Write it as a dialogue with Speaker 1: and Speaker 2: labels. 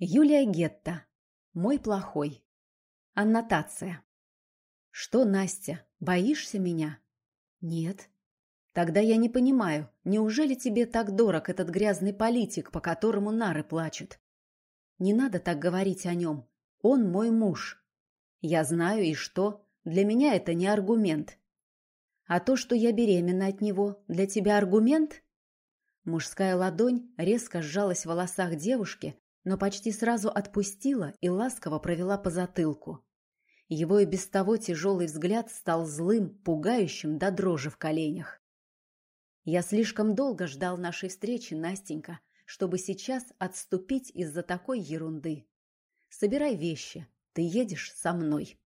Speaker 1: Юлия Гетта. Мой плохой. Аннотация. Что, Настя, боишься меня? Нет. Тогда я не понимаю, неужели тебе так дорог этот грязный политик, по которому нары плачут? Не надо так говорить о нем. Он мой муж. Я знаю, и что? Для меня это не аргумент. А то, что я беременна от него, для тебя аргумент? Мужская ладонь резко сжалась в волосах девушки, но почти сразу отпустила и ласково провела по затылку. Его и без того тяжелый взгляд стал злым, пугающим до дрожи в коленях. «Я слишком долго ждал нашей встречи, Настенька, чтобы сейчас отступить из-за такой ерунды. Собирай вещи, ты едешь со мной».